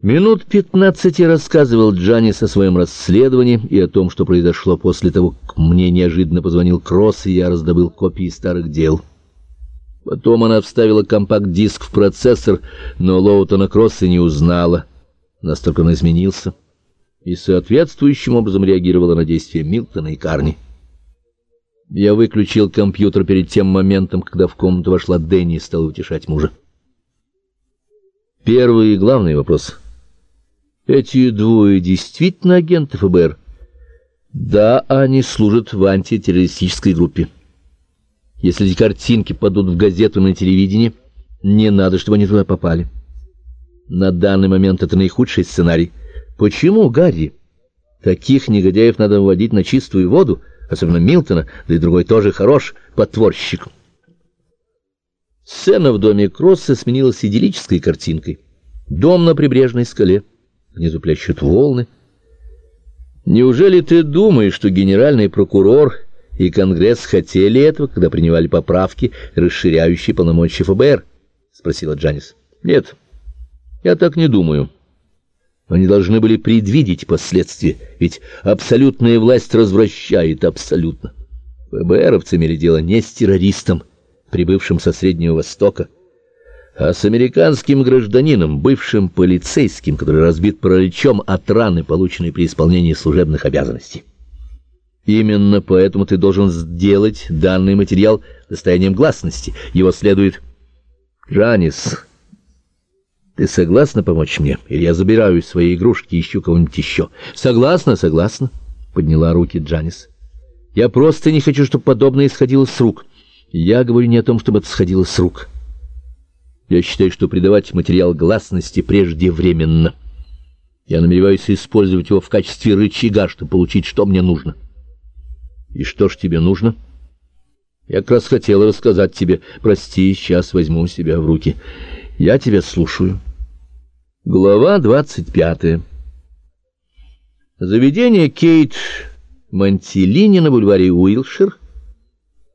Минут пятнадцати рассказывал Джанис о своем расследовании и о том, что произошло после того, как мне неожиданно позвонил Кросс, и я раздобыл копии старых дел. Потом она вставила компакт-диск в процессор, но Лоутона Кросса не узнала. Настолько он изменился. И соответствующим образом реагировала на действия Милтона и Карни. Я выключил компьютер перед тем моментом, когда в комнату вошла Дэнни и стала утешать мужа. Первый и главный вопрос — эти двое действительно агенты ФБР? Да, они служат в антитеррористической группе. Если эти картинки падут в газету на телевидении, не надо, чтобы они туда попали. На данный момент это наихудший сценарий. Почему, Гарри? Таких негодяев надо выводить на чистую воду, особенно Милтона, да и другой тоже хорош, потворщик. Сцена в доме Кросса сменилась идиллической картинкой. Дом на прибрежной скале внизу плещут волны. Неужели ты думаешь, что генеральный прокурор и Конгресс хотели этого, когда принимали поправки, расширяющие полномочия ФБР? — спросила Джанис. — Нет, я так не думаю. Они должны были предвидеть последствия, ведь абсолютная власть развращает абсолютно. ФБРовцы имели дело не с террористом, прибывшим со Среднего Востока, а с американским гражданином, бывшим полицейским, который разбит параличом от раны, полученной при исполнении служебных обязанностей. Именно поэтому ты должен сделать данный материал достоянием гласности. Его следует... Джанис, ты согласна помочь мне? Или я забираю свои игрушки и ищу кого-нибудь еще? Согласна, согласна, подняла руки Джанис. Я просто не хочу, чтобы подобное исходило с рук. Я говорю не о том, чтобы это сходило с рук. Я считаю, что придавать материал гласности преждевременно. Я намереваюсь использовать его в качестве рычага, чтобы получить, что мне нужно. И что ж тебе нужно? Я как раз хотела рассказать тебе. Прости, сейчас возьму себя в руки. Я тебя слушаю. Глава двадцать пятая. Заведение Кейт Мантилини на бульваре Уилшир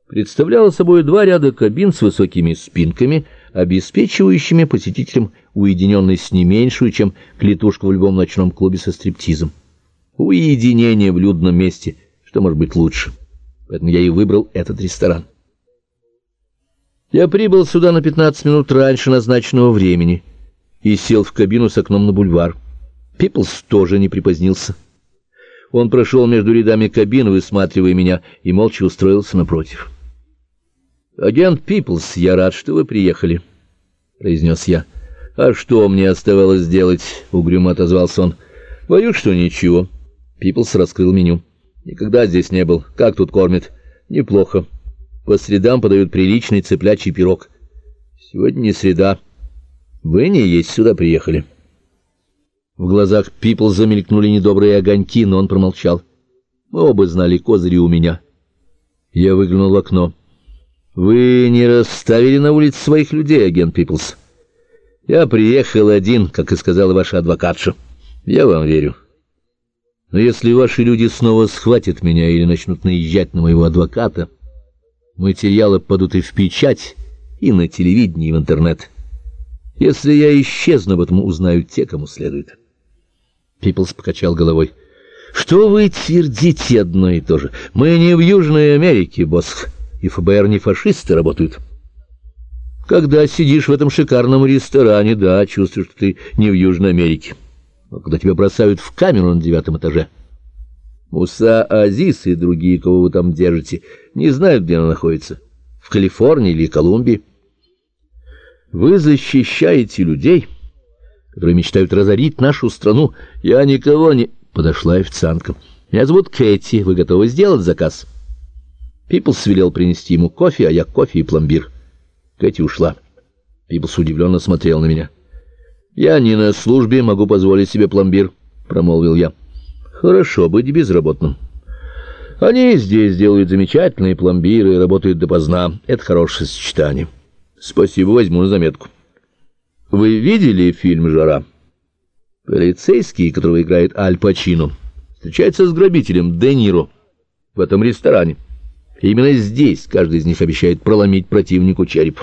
представляло собой два ряда кабин с высокими спинками — обеспечивающими посетителям уединенность не меньшую, чем клетушка в любом ночном клубе со стриптизом. Уединение в людном месте, что может быть лучше. Поэтому я и выбрал этот ресторан. Я прибыл сюда на 15 минут раньше назначенного времени и сел в кабину с окном на бульвар. Пиплс тоже не припозднился. Он прошел между рядами кабин, высматривая меня, и молча устроился напротив. «Агент Пиплс, я рад, что вы приехали», — произнес я. «А что мне оставалось делать?» — угрюмо отозвался он. «Боюсь, что ничего». Пиплс раскрыл меню. «Никогда здесь не был. Как тут кормят?» «Неплохо. По средам подают приличный цыплячий пирог». «Сегодня не среда. Вы не есть сюда приехали». В глазах Пиплс замелькнули недобрые огоньки, но он промолчал. Мы оба знали козыри у меня. Я выглянул в окно. Вы не расставили на улице своих людей, агент Пиплс? Я приехал один, как и сказала ваша адвокатша. Я вам верю. Но если ваши люди снова схватят меня или начнут наезжать на моего адвоката, материалы падут и в печать, и на телевидении, и в интернет. Если я исчезну, об этом узнают те, кому следует. Пиплс покачал головой. Что вы твердите одно и то же? Мы не в Южной Америке, босс и ФБР не фашисты работают. Когда сидишь в этом шикарном ресторане, да, чувствуешь, что ты не в Южной Америке. Но когда тебя бросают в камеру на девятом этаже, Муса Азис и другие, кого вы там держите, не знают, где она находится, в Калифорнии или Колумбии. Вы защищаете людей, которые мечтают разорить нашу страну. Я никого не... Подошла официантка. Меня зовут Кэти. Вы готовы сделать заказ? — Пиплс велел принести ему кофе, а я кофе и пломбир. Кэти ушла. Пиплс удивленно смотрел на меня. «Я не на службе, могу позволить себе пломбир», — промолвил я. «Хорошо быть безработным. Они здесь делают замечательные пломбиры и работают допоздна. Это хорошее сочетание. Спасибо, возьму на заметку». «Вы видели фильм «Жара»?» Полицейский, которого играет Аль Пачино, встречается с грабителем Де Ниро в этом ресторане. Именно здесь каждый из них обещает проломить противнику череп.